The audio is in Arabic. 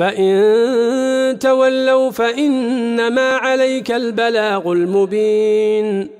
فإن تولوا فإنما عليك البلاغ المبين.